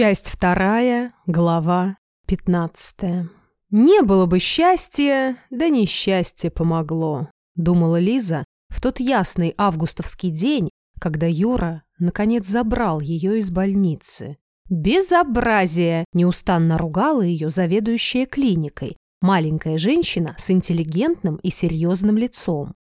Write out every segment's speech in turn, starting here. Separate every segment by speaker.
Speaker 1: Часть вторая, глава пятнадцатая. «Не было бы счастья, да несчастье помогло», — думала Лиза в тот ясный августовский день, когда Юра наконец забрал ее из больницы. «Безобразие!» — неустанно ругала ее заведующая клиникой, маленькая женщина с интеллигентным и серьезным лицом.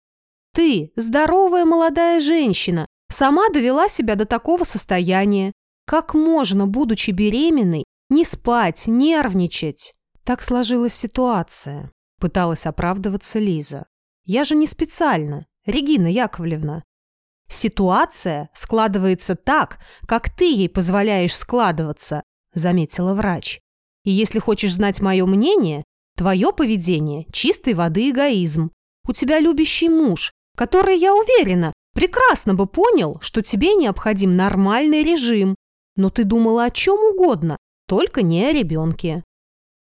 Speaker 1: «Ты, здоровая молодая женщина, сама довела себя до такого состояния. Как можно, будучи беременной, не спать, нервничать?» Так сложилась ситуация, пыталась оправдываться Лиза. «Я же не специально, Регина Яковлевна. Ситуация складывается так, как ты ей позволяешь складываться», заметила врач. «И если хочешь знать мое мнение, твое поведение – чистой воды эгоизм. У тебя любящий муж, который, я уверена, прекрасно бы понял, что тебе необходим нормальный режим. Но ты думала о чем угодно, только не о ребенке.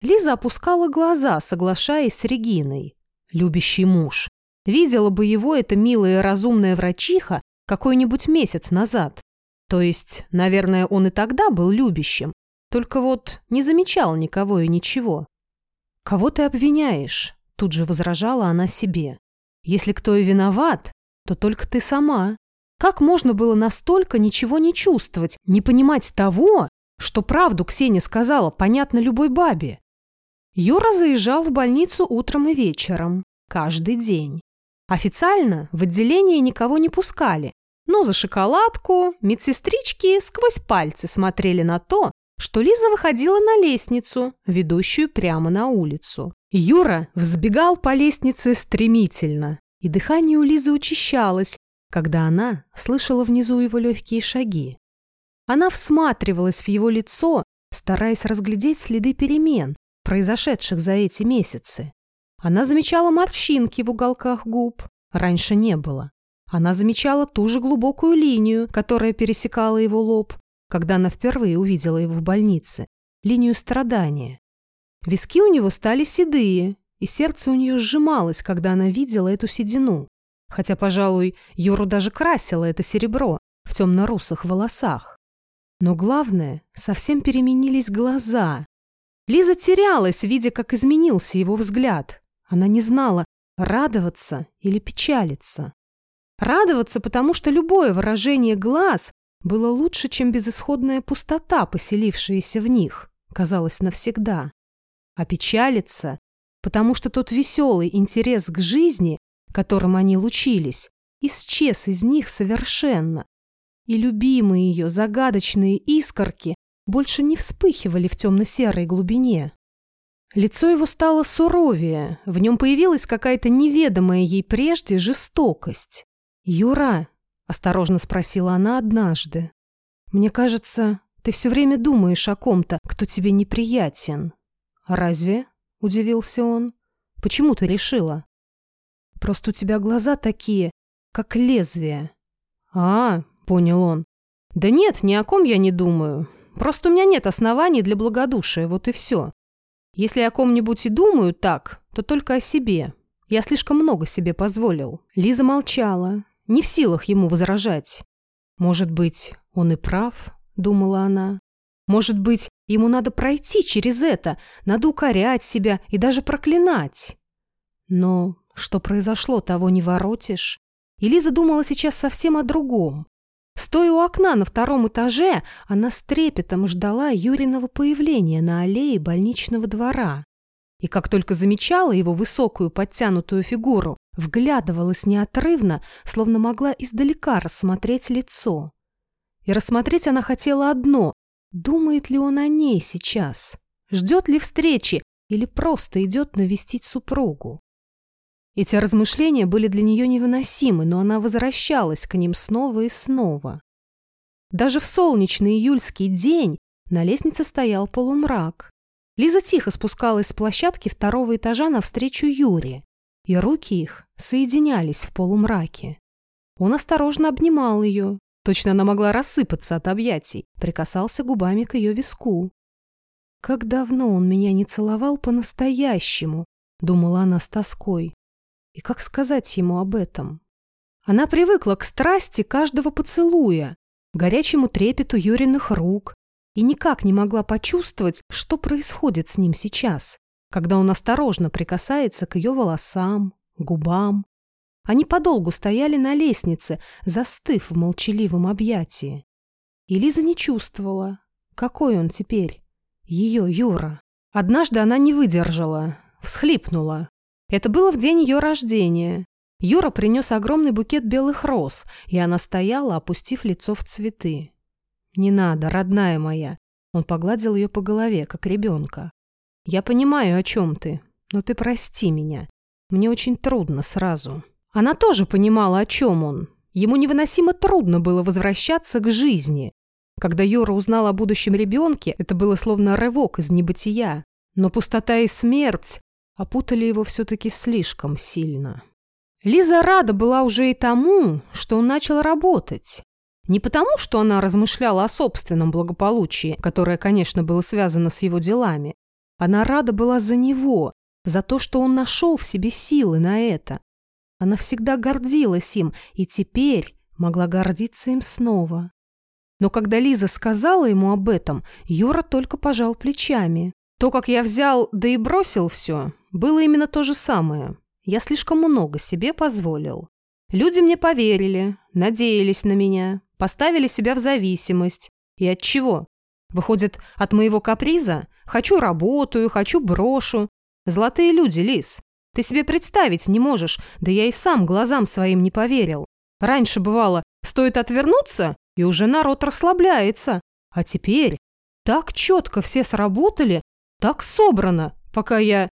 Speaker 1: Лиза опускала глаза, соглашаясь с Региной. Любящий муж. Видела бы его эта милая разумная врачиха какой-нибудь месяц назад. То есть, наверное, он и тогда был любящим, только вот не замечал никого и ничего. «Кого ты обвиняешь?» – тут же возражала она себе. «Если кто и виноват, то только ты сама. Как можно было настолько ничего не чувствовать, не понимать того, что правду Ксения сказала, понятно любой бабе? Юра заезжал в больницу утром и вечером, каждый день. Официально в отделение никого не пускали, но за шоколадку медсестрички сквозь пальцы смотрели на то, что Лиза выходила на лестницу, ведущую прямо на улицу. Юра взбегал по лестнице стремительно, и дыхание у Лизы учащалось, когда она слышала внизу его легкие шаги. Она всматривалась в его лицо, стараясь разглядеть следы перемен, произошедших за эти месяцы. Она замечала морщинки в уголках губ. Раньше не было. Она замечала ту же глубокую линию, которая пересекала его лоб, когда она впервые увидела его в больнице. Линию страдания. Виски у него стали седые, и сердце у нее сжималось, когда она видела эту седину. Хотя, пожалуй, Юру даже красило это серебро в темно-русых волосах. Но главное, совсем переменились глаза, Лиза терялась, видя, как изменился его взгляд. Она не знала, радоваться или печалиться. Радоваться, потому что любое выражение глаз было лучше, чем безысходная пустота, поселившаяся в них, казалось навсегда. А печалиться, потому что тот веселый интерес к жизни, которым они лучились, исчез из них совершенно. И любимые ее загадочные искорки больше не вспыхивали в темно-серой глубине. Лицо его стало суровее, в нем появилась какая-то неведомая ей прежде жестокость. «Юра», — осторожно спросила она однажды, — «мне кажется, ты все время думаешь о ком-то, кто тебе неприятен». «Разве?» — удивился он. «Почему ты решила?» «Просто у тебя глаза такие, как лезвие». «А, — понял он, — да нет, ни о ком я не думаю. Просто у меня нет оснований для благодушия, вот и все. Если о ком-нибудь и думаю так, то только о себе. Я слишком много себе позволил». Лиза молчала, не в силах ему возражать. «Может быть, он и прав?» — думала она. «Может быть, ему надо пройти через это, надо укорять себя и даже проклинать?» Но что произошло, того не воротишь. И Лиза думала сейчас совсем о другом. Стоя у окна на втором этаже, она с трепетом ждала Юриного появления на аллее больничного двора. И как только замечала его высокую подтянутую фигуру, вглядывалась неотрывно, словно могла издалека рассмотреть лицо. И рассмотреть она хотела одно — думает ли он о ней сейчас, ждет ли встречи или просто идет навестить супругу. Эти размышления были для нее невыносимы, но она возвращалась к ним снова и снова. Даже в солнечный июльский день на лестнице стоял полумрак. Лиза тихо спускалась с площадки второго этажа навстречу Юре, и руки их соединялись в полумраке. Он осторожно обнимал ее, точно она могла рассыпаться от объятий, прикасался губами к ее виску. «Как давно он меня не целовал по-настоящему», — думала она с тоской. И как сказать ему об этом? Она привыкла к страсти каждого поцелуя, горячему трепету Юриных рук, и никак не могла почувствовать, что происходит с ним сейчас, когда он осторожно прикасается к ее волосам, губам. Они подолгу стояли на лестнице, застыв в молчаливом объятии. И Лиза не чувствовала, какой он теперь, ее Юра. Однажды она не выдержала, всхлипнула. Это было в день ее рождения. Юра принес огромный букет белых роз, и она стояла, опустив лицо в цветы. «Не надо, родная моя!» Он погладил ее по голове, как ребенка. «Я понимаю, о чем ты, но ты прости меня. Мне очень трудно сразу». Она тоже понимала, о чем он. Ему невыносимо трудно было возвращаться к жизни. Когда Юра узнал о будущем ребенке, это было словно рывок из небытия. Но пустота и смерть опутали его все-таки слишком сильно. Лиза рада была уже и тому, что он начал работать. Не потому, что она размышляла о собственном благополучии, которое, конечно, было связано с его делами. Она рада была за него, за то, что он нашел в себе силы на это. Она всегда гордилась им и теперь могла гордиться им снова. Но когда Лиза сказала ему об этом, Юра только пожал плечами. То, как я взял, да и бросил все, было именно то же самое. Я слишком много себе позволил. Люди мне поверили, надеялись на меня, поставили себя в зависимость. И от чего? Выходит, от моего каприза? Хочу работаю, хочу брошу. Золотые люди, Лис. Ты себе представить не можешь, да я и сам глазам своим не поверил. Раньше бывало, стоит отвернуться, и уже народ расслабляется. А теперь так четко все сработали, так собрано, пока я...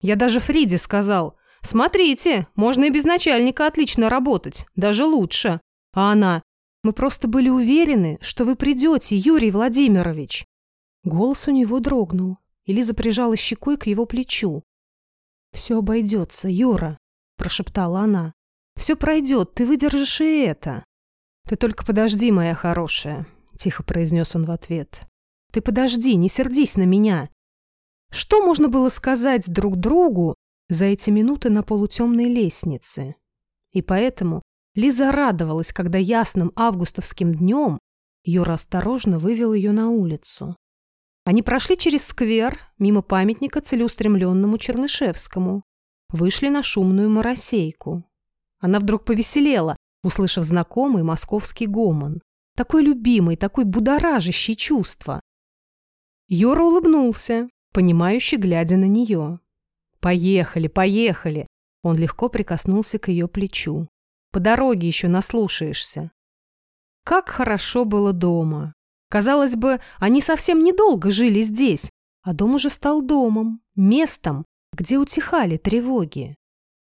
Speaker 1: Я даже Фриде сказал, смотрите, можно и без начальника отлично работать, даже лучше. А она, мы просто были уверены, что вы придете, Юрий Владимирович. Голос у него дрогнул, и Лиза прижала щекой к его плечу. «Все обойдется, Юра», – прошептала она. «Все пройдет, ты выдержишь и это». «Ты только подожди, моя хорошая», – тихо произнес он в ответ. «Ты подожди, не сердись на меня. Что можно было сказать друг другу за эти минуты на полутемной лестнице? И поэтому Лиза радовалась, когда ясным августовским днем Юра осторожно вывел ее на улицу. Они прошли через сквер, мимо памятника целеустремленному Чернышевскому, вышли на шумную моросейку. Она вдруг повеселела, услышав знакомый московский гомон. Такой любимый, такой будоражащий чувство. Юра улыбнулся, понимающе глядя на нее. «Поехали, поехали!» Он легко прикоснулся к ее плечу. «По дороге еще наслушаешься». Как хорошо было дома. Казалось бы, они совсем недолго жили здесь, а дом уже стал домом, местом, где утихали тревоги.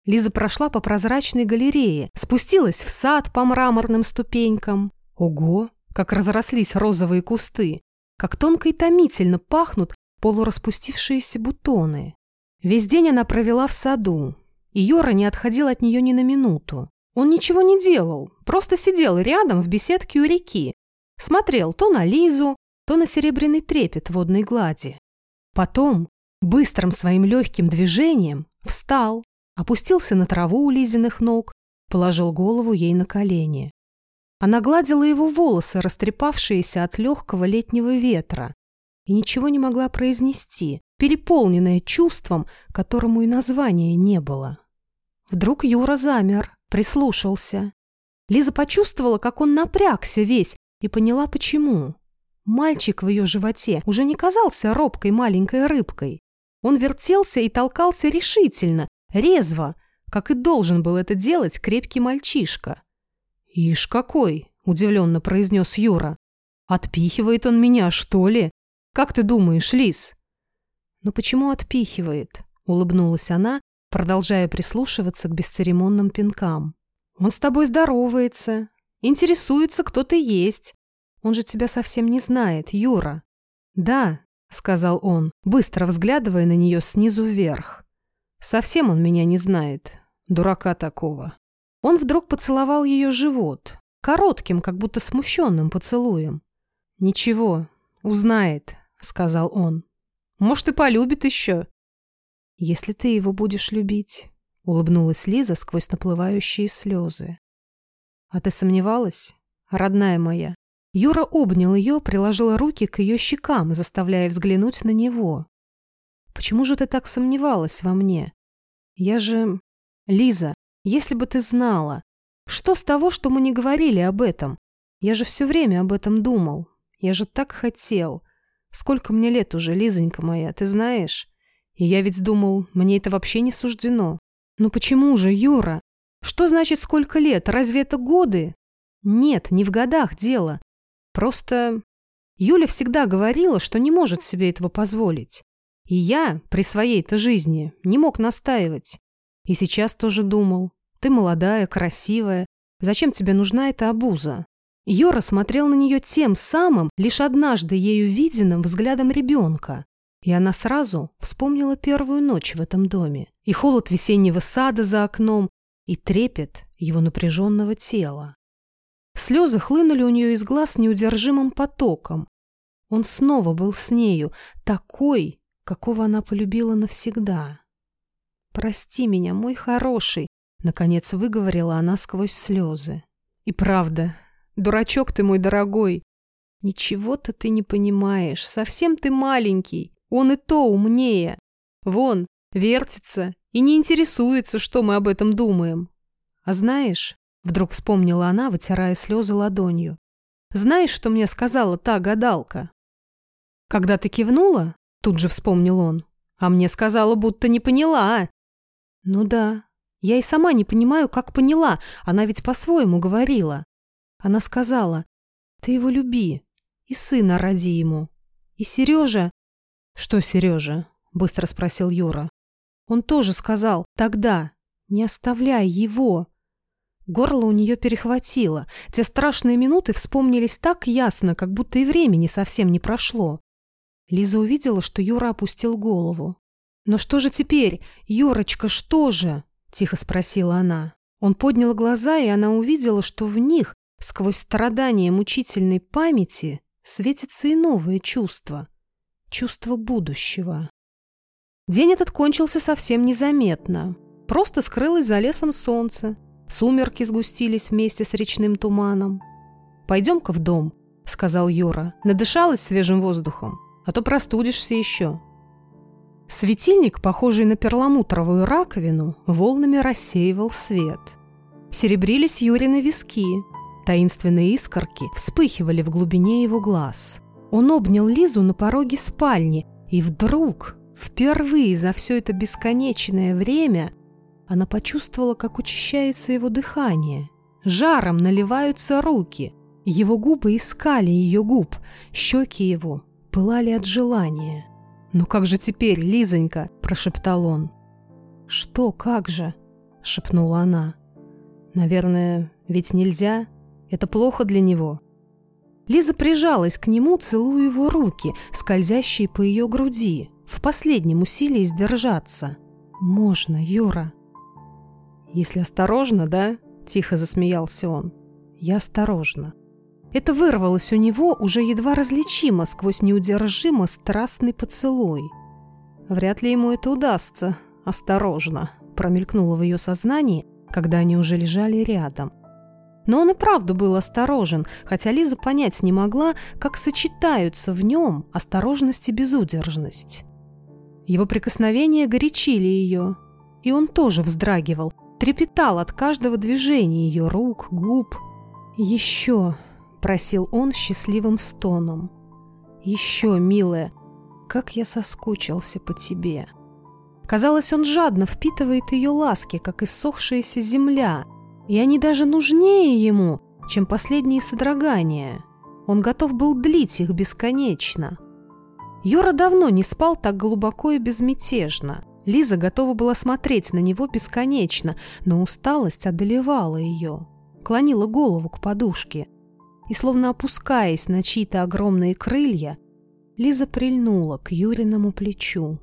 Speaker 1: Лиза прошла по прозрачной галерее, спустилась в сад по мраморным ступенькам. Ого, как разрослись розовые кусты, как тонко и томительно пахнут полураспустившиеся бутоны. Весь день она провела в саду, и Йора не отходил от нее ни на минуту. Он ничего не делал, просто сидел рядом в беседке у реки, смотрел то на Лизу, то на серебряный трепет водной глади. Потом, быстрым своим легким движением, встал, опустился на траву у Лизиных ног, положил голову ей на колени. Она гладила его волосы, растрепавшиеся от легкого летнего ветра, и ничего не могла произнести, переполненная чувством, которому и названия не было. Вдруг Юра замер, прислушался. Лиза почувствовала, как он напрягся весь, и поняла, почему. Мальчик в ее животе уже не казался робкой маленькой рыбкой. Он вертелся и толкался решительно, резво, как и должен был это делать крепкий мальчишка. «Ишь какой!» – удивленно произнес Юра. «Отпихивает он меня, что ли? Как ты думаешь, Лис?» «Но почему отпихивает?» — улыбнулась она, продолжая прислушиваться к бесцеремонным пинкам. «Он с тобой здоровается, интересуется, кто ты есть. Он же тебя совсем не знает, Юра». «Да», — сказал он, быстро взглядывая на нее снизу вверх. «Совсем он меня не знает, дурака такого». Он вдруг поцеловал ее живот, коротким, как будто смущенным поцелуем. «Ничего, узнает, сказал он. «Может, и полюбит еще». «Если ты его будешь любить», — улыбнулась Лиза сквозь наплывающие слезы. «А ты сомневалась, родная моя?» Юра обнял ее, приложил руки к ее щекам, заставляя взглянуть на него. «Почему же ты так сомневалась во мне? Я же... Лиза, если бы ты знала, что с того, что мы не говорили об этом? Я же все время об этом думал. Я же так хотел. Сколько мне лет уже, Лизонька моя, ты знаешь? И я ведь думал, мне это вообще не суждено. Ну почему же, Юра? Что значит сколько лет? Разве это годы? Нет, не в годах дело. Просто Юля всегда говорила, что не может себе этого позволить. И я при своей-то жизни не мог настаивать. И сейчас тоже думал. Ты молодая, красивая. Зачем тебе нужна эта обуза? Йора смотрел на нее тем самым, лишь однажды ею виденным взглядом ребенка. И она сразу вспомнила первую ночь в этом доме. И холод весеннего сада за окном, и трепет его напряженного тела. Слезы хлынули у нее из глаз неудержимым потоком. Он снова был с нею, такой, какого она полюбила навсегда. «Прости меня, мой хороший», — наконец выговорила она сквозь слезы. «И правда, дурачок ты мой дорогой. Ничего-то ты не понимаешь, совсем ты маленький, он и то умнее. Вон, вертится и не интересуется, что мы об этом думаем. А знаешь, Вдруг вспомнила она, вытирая слезы ладонью. «Знаешь, что мне сказала та гадалка?» «Когда ты кивнула?» Тут же вспомнил он. «А мне сказала, будто не поняла». А?» «Ну да. Я и сама не понимаю, как поняла. Она ведь по-своему говорила. Она сказала, ты его люби. И сына роди ему. И Сережа...» «Что Сережа?» Быстро спросил Юра. «Он тоже сказал, тогда, не оставляй его. Горло у нее перехватило. Те страшные минуты вспомнились так ясно, как будто и времени совсем не прошло. Лиза увидела, что Юра опустил голову. «Но что же теперь? Юрочка, что же?» – тихо спросила она. Он поднял глаза, и она увидела, что в них, сквозь страдания мучительной памяти, светится и новое чувство. Чувство будущего. День этот кончился совсем незаметно. Просто скрылось за лесом солнце. Сумерки сгустились вместе с речным туманом. «Пойдем-ка в дом», — сказал Юра. «Надышалась свежим воздухом, а то простудишься еще». Светильник, похожий на перламутровую раковину, волнами рассеивал свет. Серебрились Юрины виски. Таинственные искорки вспыхивали в глубине его глаз. Он обнял Лизу на пороге спальни, и вдруг, впервые за все это бесконечное время, она почувствовала, как учащается его дыхание. Жаром наливаются руки. Его губы искали ее губ, щеки его пылали от желания. «Ну как же теперь, Лизонька?» – прошептал он. «Что, как же?» – шепнула она. «Наверное, ведь нельзя? Это плохо для него». Лиза прижалась к нему, целуя его руки, скользящие по ее груди, в последнем усилии сдержаться. «Можно, Юра», «Если осторожно, да?» – тихо засмеялся он. «Я осторожно». Это вырвалось у него уже едва различимо сквозь неудержимо страстный поцелуй. «Вряд ли ему это удастся. Осторожно», – промелькнуло в ее сознании, когда они уже лежали рядом. Но он и правда был осторожен, хотя Лиза понять не могла, как сочетаются в нем осторожность и безудержность. Его прикосновения горячили ее, и он тоже вздрагивал, трепетал от каждого движения ее рук, губ. «Еще!» — просил он счастливым стоном. «Еще, милая, как я соскучился по тебе!» Казалось, он жадно впитывает ее ласки, как иссохшаяся земля, и они даже нужнее ему, чем последние содрогания. Он готов был длить их бесконечно. Юра давно не спал так глубоко и безмятежно. Лиза готова была смотреть на него бесконечно, но усталость одолевала ее. Клонила голову к подушке. И, словно опускаясь на чьи-то огромные крылья, Лиза прильнула к Юриному плечу.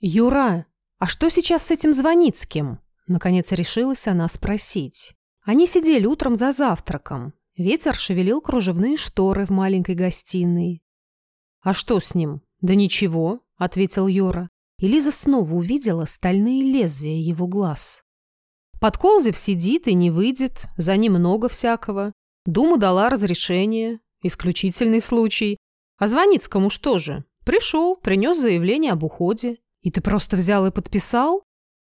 Speaker 1: «Юра, а что сейчас с этим Звоницким?» Наконец решилась она спросить. Они сидели утром за завтраком. Ветер шевелил кружевные шторы в маленькой гостиной. «А что с ним?» «Да ничего», — ответил Йора. И Лиза снова увидела стальные лезвия его глаз. Подколзев сидит и не выйдет, за ним много всякого. Дума дала разрешение, исключительный случай. А Звоницкому что же? Пришел, принес заявление об уходе. И ты просто взял и подписал?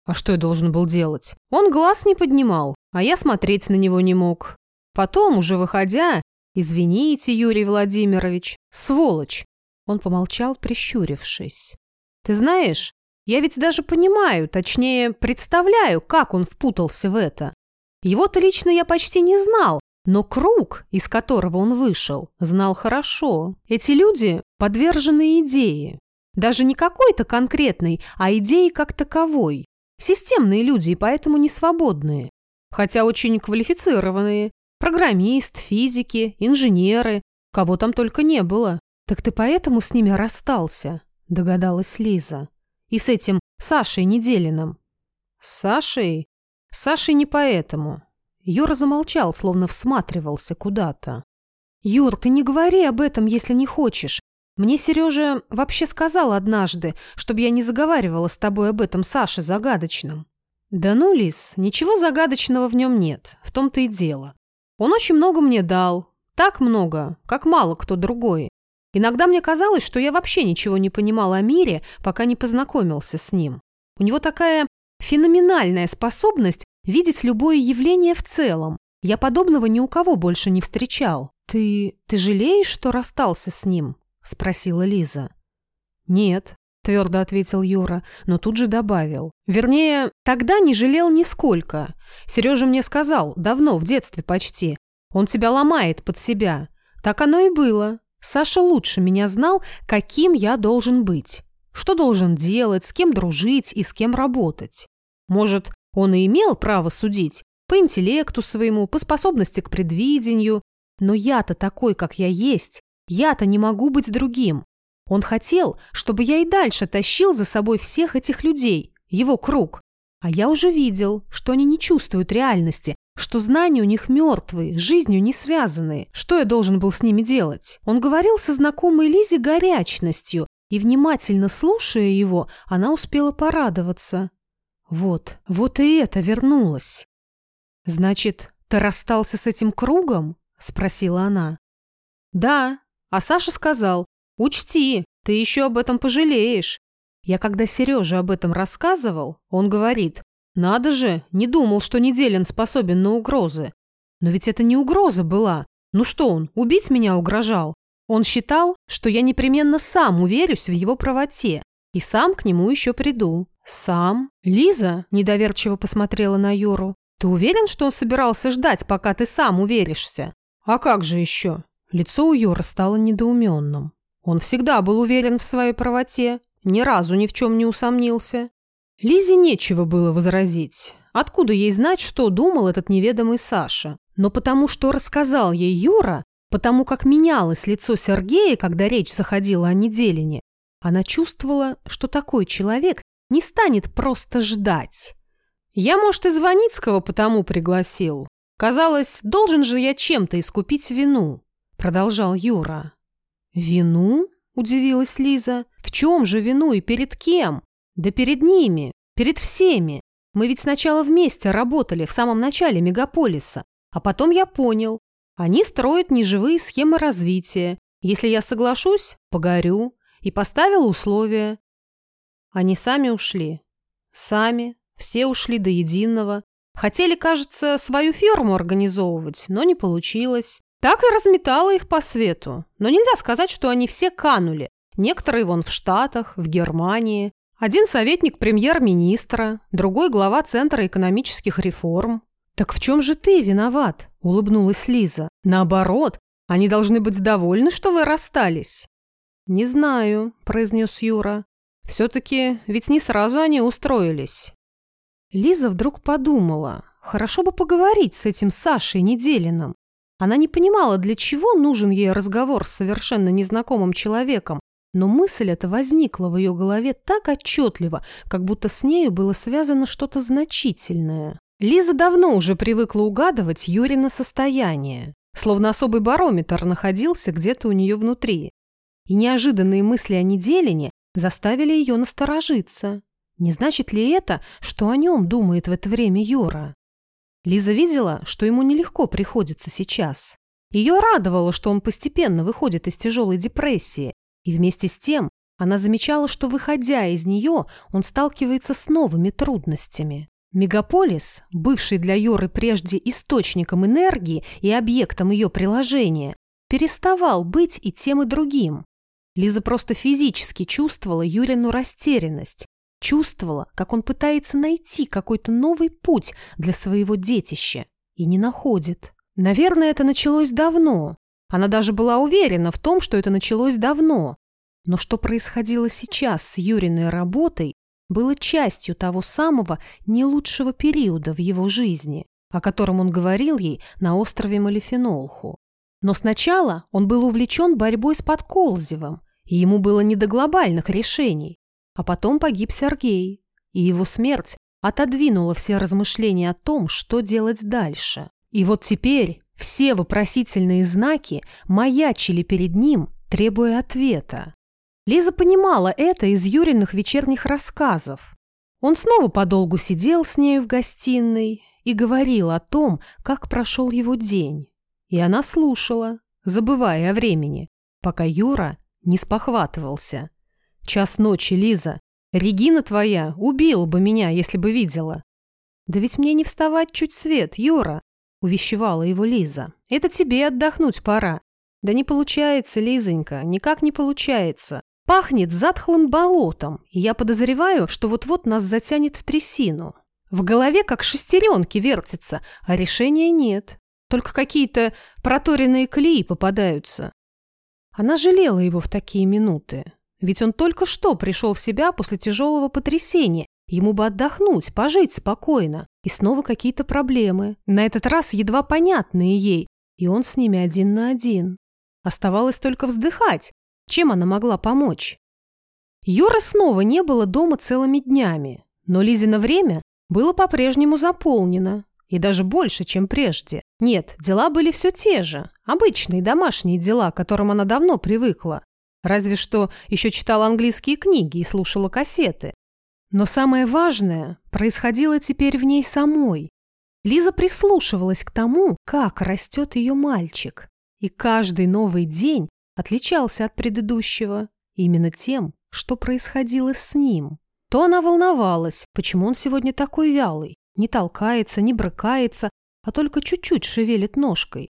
Speaker 1: А что я должен был делать? Он глаз не поднимал, а я смотреть на него не мог. Потом, уже выходя, «Извините, Юрий Владимирович, сволочь!» Он помолчал, прищурившись. «Ты знаешь, я ведь даже понимаю, точнее, представляю, как он впутался в это. Его-то лично я почти не знал, но круг, из которого он вышел, знал хорошо. Эти люди подвержены идее. Даже не какой-то конкретной, а идеи как таковой. Системные люди и поэтому не свободные. Хотя очень квалифицированные. Программист, физики, инженеры. Кого там только не было. Так ты поэтому с ними расстался, догадалась Лиза. И с этим Сашей Неделиным. С Сашей? С Сашей не поэтому. Юра замолчал, словно всматривался куда-то. «Юр, ты не говори об этом, если не хочешь. Мне Сережа вообще сказал однажды, чтобы я не заговаривала с тобой об этом Саше загадочном. Да ну, Лис, ничего загадочного в нем нет, в том-то и дело. Он очень много мне дал, так много, как мало кто другой. Иногда мне казалось, что я вообще ничего не понимал о мире, пока не познакомился с ним. У него такая феноменальная способность видеть любое явление в целом. Я подобного ни у кого больше не встречал. Ты... ты жалеешь, что расстался с ним?» Спросила Лиза. «Нет», — твердо ответил Юра, но тут же добавил. «Вернее, тогда не жалел нисколько. Сережа мне сказал, давно, в детстве почти. Он тебя ломает под себя. Так оно и было. Саша лучше меня знал, каким я должен быть. Что должен делать, с кем дружить и с кем работать. Может, он и имел право судить, по интеллекту своему, по способности к предвидению, но я-то такой, как я есть, я-то не могу быть другим. Он хотел, чтобы я и дальше тащил за собой всех этих людей, его круг. А я уже видел, что они не чувствуют реальности, что знания у них мертвые, жизнью не связанные. Что я должен был с ними делать? Он говорил со знакомой Лизе горячностью, и, внимательно слушая его, она успела порадоваться. Вот, вот и это вернулось. «Значит, ты расстался с этим кругом?» – спросила она. «Да, а Саша сказал, учти, ты еще об этом пожалеешь. Я когда Сереже об этом рассказывал, он говорит, надо же, не думал, что Неделин способен на угрозы. Но ведь это не угроза была. Ну что он, убить меня угрожал? Он считал, что я непременно сам уверюсь в его правоте и сам к нему еще приду. Сам? Лиза недоверчиво посмотрела на Юру. Ты уверен, что он собирался ждать, пока ты сам уверишься? А как же еще? Лицо у Юры стало недоуменным. Он всегда был уверен в своей правоте, ни разу ни в чем не усомнился. Лизе нечего было возразить. Откуда ей знать, что думал этот неведомый Саша? Но потому что рассказал ей Юра, потому как менялось лицо Сергея, когда речь заходила о неделине, она чувствовала, что такой человек не станет просто ждать. Я, может, и Звоницкого потому пригласил. Казалось, должен же я чем-то искупить вину продолжал Юра. «Вину?» – удивилась Лиза. «В чем же вину и перед кем?» «Да перед ними, перед всеми. Мы ведь сначала вместе работали в самом начале мегаполиса, а потом я понял. Они строят неживые схемы развития. Если я соглашусь, погорю. И поставила условия. Они сами ушли. Сами. Все ушли до единого. Хотели, кажется, свою ферму организовывать, но не получилось. Так и разметала их по свету. Но нельзя сказать, что они все канули. Некоторые вон в Штатах, в Германии. Один советник премьер-министра, другой глава Центра экономических реформ. «Так в чем же ты виноват?» – улыбнулась Лиза. «Наоборот, они должны быть довольны, что вы расстались». «Не знаю», – произнес Юра. «Все-таки ведь не сразу они устроились». Лиза вдруг подумала, хорошо бы поговорить с этим Сашей Неделиным. Она не понимала, для чего нужен ей разговор с совершенно незнакомым человеком, но мысль эта возникла в ее голове так отчетливо, как будто с нею было связано что-то значительное. Лиза давно уже привыкла угадывать Юрина состояние, словно особый барометр находился где-то у нее внутри. И неожиданные мысли о неделине заставили ее насторожиться. Не значит ли это, что о нем думает в это время Юра? Лиза видела, что ему нелегко приходится сейчас. Ее радовало, что он постепенно выходит из тяжелой депрессии, и вместе с тем она замечала, что, выходя из нее, он сталкивается с новыми трудностями. Мегаполис, бывший для Юры прежде источником энергии и объектом ее приложения, переставал быть и тем, и другим. Лиза просто физически чувствовала Юрину растерянность, чувствовала, как он пытается найти какой-то новый путь для своего детища и не находит. Наверное, это началось давно. Она даже была уверена в том, что это началось давно. Но что происходило сейчас с Юриной работой, было частью того самого не лучшего периода в его жизни, о котором он говорил ей на острове Малифенолху. Но сначала он был увлечен борьбой с Подколзевым, и ему было не до глобальных решений. А потом погиб Сергей, и его смерть отодвинула все размышления о том, что делать дальше. И вот теперь все вопросительные знаки маячили перед ним, требуя ответа. Лиза понимала это из Юриных вечерних рассказов. Он снова подолгу сидел с нею в гостиной и говорил о том, как прошел его день. И она слушала, забывая о времени, пока Юра не спохватывался. «Час ночи, Лиза. Регина твоя убила бы меня, если бы видела». «Да ведь мне не вставать чуть свет, Юра. — увещевала его Лиза. «Это тебе отдохнуть пора». «Да не получается, Лизонька, никак не получается. Пахнет затхлым болотом, и я подозреваю, что вот-вот нас затянет в трясину. В голове как шестеренки вертится, а решения нет. Только какие-то проторенные колеи попадаются». Она жалела его в такие минуты. Ведь он только что пришел в себя после тяжелого потрясения Ему бы отдохнуть, пожить спокойно. И снова какие-то проблемы. На этот раз едва понятные ей. И он с ними один на один. Оставалось только вздыхать. Чем она могла помочь? Юры снова не было дома целыми днями. Но Лизино время было по-прежнему заполнено. И даже больше, чем прежде. Нет, дела были все те же. Обычные домашние дела, к которым она давно привыкла. Разве что еще читала английские книги и слушала кассеты. Но самое важное происходило теперь в ней самой. Лиза прислушивалась к тому, как растет ее мальчик. И каждый новый день отличался от предыдущего именно тем, что происходило с ним. То она волновалась, почему он сегодня такой вялый, не толкается, не брыкается, а только чуть-чуть шевелит ножкой.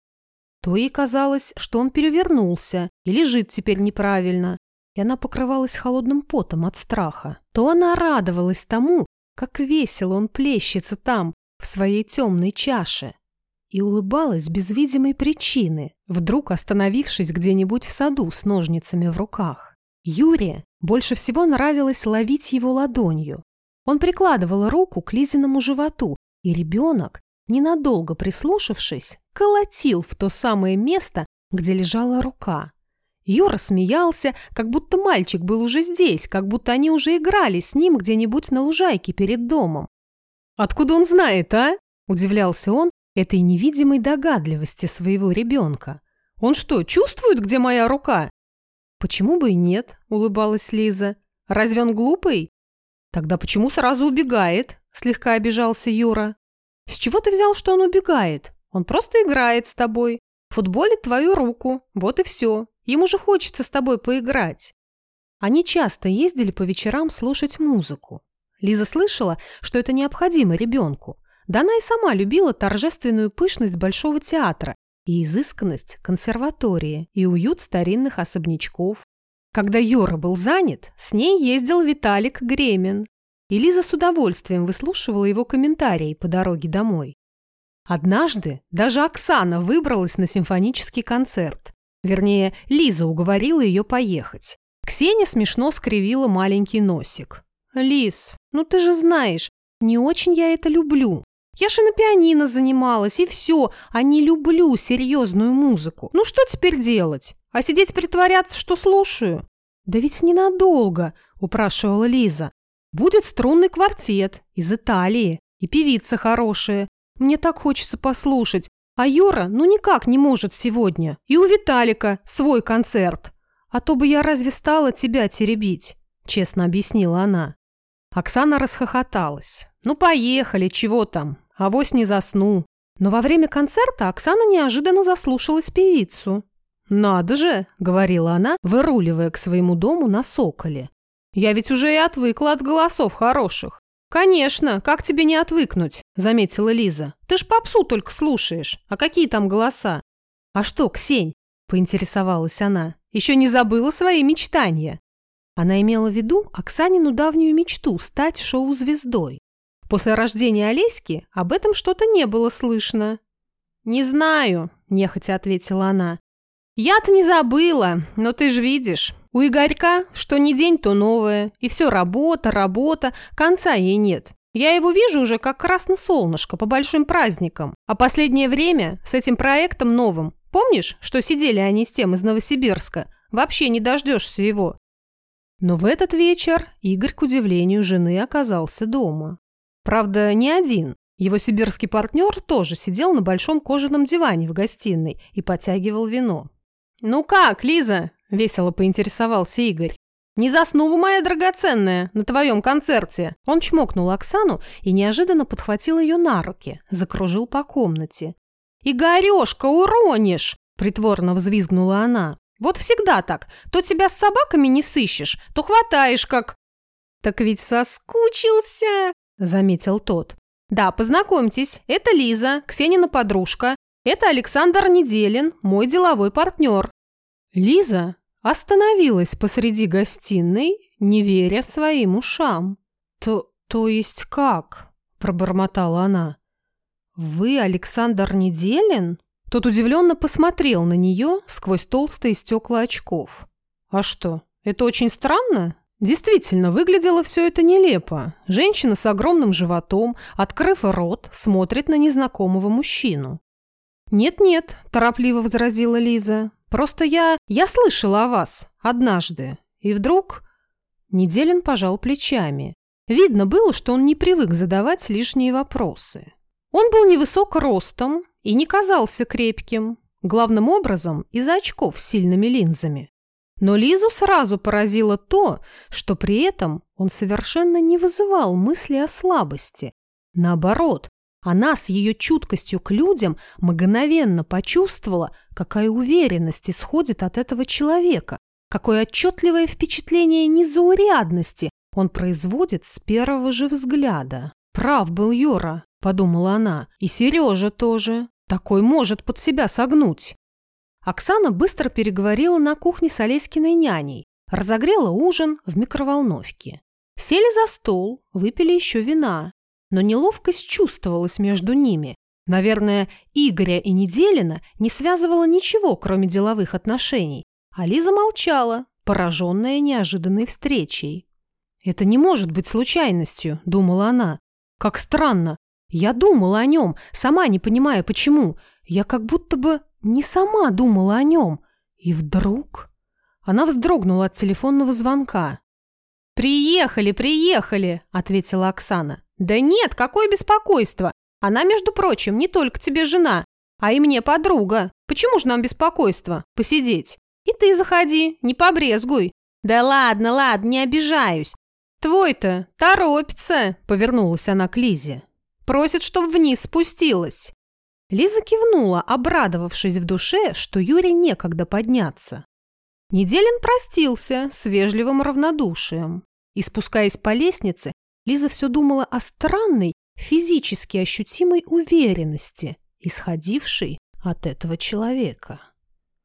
Speaker 1: То ей казалось, что он перевернулся и лежит теперь неправильно, и она покрывалась холодным потом от страха, то она радовалась тому, как весело он плещется там, в своей темной чаше, и улыбалась без видимой причины, вдруг остановившись где-нибудь в саду с ножницами в руках. Юре больше всего нравилось ловить его ладонью. Он прикладывал руку к Лизиному животу, и ребенок, ненадолго прислушавшись, колотил в то самое место, где лежала рука. Юра смеялся, как будто мальчик был уже здесь, как будто они уже играли с ним где-нибудь на лужайке перед домом. «Откуда он знает, а?» – удивлялся он этой невидимой догадливости своего ребенка. «Он что, чувствует, где моя рука?» «Почему бы и нет?» – улыбалась Лиза. «Разве он глупый?» «Тогда почему сразу убегает?» – слегка обижался Юра. «С чего ты взял, что он убегает? Он просто играет с тобой. Футболит твою руку. Вот и все. Ему же хочется с тобой поиграть. Они часто ездили по вечерам слушать музыку. Лиза слышала, что это необходимо ребенку. Да она и сама любила торжественную пышность Большого театра и изысканность консерватории и уют старинных особнячков. Когда Йора был занят, с ней ездил Виталик Гремин. И Лиза с удовольствием выслушивала его комментарии по дороге домой. Однажды даже Оксана выбралась на симфонический концерт. Вернее, Лиза уговорила ее поехать. Ксения смешно скривила маленький носик. «Лиз, ну ты же знаешь, не очень я это люблю. Я же на пианино занималась, и все, а не люблю серьезную музыку. Ну что теперь делать? А сидеть притворяться, что слушаю?» «Да ведь ненадолго», – упрашивала Лиза. «Будет струнный квартет из Италии, и певица хорошая. Мне так хочется послушать, а Юра ну никак не может сегодня. И у Виталика свой концерт. А то бы я разве стала тебя теребить?» Честно объяснила она. Оксана расхохоталась. «Ну, поехали, чего там? авось не засну. Но во время концерта Оксана неожиданно заслушалась певицу. «Надо же!» — говорила она, выруливая к своему дому на Соколе. «Я ведь уже и отвыкла от голосов хороших». «Конечно, как тебе не отвыкнуть?» — заметила Лиза. «Ты ж попсу только слушаешь. А какие там голоса?» «А что, Ксень?» — поинтересовалась она. «Еще не забыла свои мечтания?» Она имела в виду Оксанину давнюю мечту стать шоу-звездой. После рождения Олеськи об этом что-то не было слышно. «Не знаю», – нехотя ответила она. «Я-то не забыла, но ты же видишь, у Игорька что ни день, то новое, и все работа, работа, конца ей нет. Я его вижу уже как красное солнышко по большим праздникам, а последнее время с этим проектом новым, помнишь, что сидели они с тем из Новосибирска, вообще не дождешься его». Но в этот вечер Игорь, к удивлению жены, оказался дома. Правда, не один. Его сибирский партнер тоже сидел на большом кожаном диване в гостиной и потягивал вино. «Ну как, Лиза?» – весело поинтересовался Игорь. «Не заснула моя драгоценная на твоем концерте?» Он чмокнул Оксану и неожиданно подхватил ее на руки, закружил по комнате. «Игорешка, уронишь!» – притворно взвизгнула она. «Вот всегда так. То тебя с собаками не сыщешь, то хватаешь как...» «Так ведь соскучился!» – заметил тот. «Да, познакомьтесь, это Лиза, Ксенина подружка. Это Александр Неделин, мой деловой партнер». Лиза остановилась посреди гостиной, не веря своим ушам. «То, то есть как?» – пробормотала она. «Вы Александр Неделин?» Тот удивленно посмотрел на нее сквозь толстые стекла очков. «А что, это очень странно?» Действительно, выглядело все это нелепо. Женщина с огромным животом, открыв рот, смотрит на незнакомого мужчину. «Нет-нет», – торопливо возразила Лиза. «Просто я... я слышала о вас. Однажды. И вдруг...» Неделин пожал плечами. Видно было, что он не привык задавать лишние вопросы. Он был невысок ростом и не казался крепким, главным образом из-за очков с сильными линзами. Но Лизу сразу поразило то, что при этом он совершенно не вызывал мысли о слабости. Наоборот, она с ее чуткостью к людям мгновенно почувствовала, какая уверенность исходит от этого человека, какое отчетливое впечатление незаурядности он производит с первого же взгляда. «Прав был Юра», — подумала она, — «и Сережа тоже. Такой может под себя согнуть». Оксана быстро переговорила на кухне с Олеськиной няней, разогрела ужин в микроволновке. Сели за стол, выпили еще вина, но неловкость чувствовалась между ними. Наверное, Игоря и Неделина не связывало ничего, кроме деловых отношений, а Лиза молчала, пораженная неожиданной встречей. «Это не может быть случайностью», — думала она. «Как странно. Я думала о нем, сама не понимая, почему. Я как будто бы не сама думала о нем. И вдруг... Она вздрогнула от телефонного звонка. «Приехали, приехали!» – ответила Оксана. «Да нет, какое беспокойство! Она, между прочим, не только тебе жена, а и мне подруга. Почему же нам беспокойство? Посидеть. И ты заходи, не побрезгуй. Да ладно, ладно, не обижаюсь. Твой-то торопится, повернулась она к Лизе. Просит, чтоб вниз спустилась. Лиза кивнула, обрадовавшись в душе, что Юре некогда подняться. Неделин простился с вежливым равнодушием. И спускаясь по лестнице, Лиза все думала о странной, физически ощутимой уверенности, исходившей от этого человека.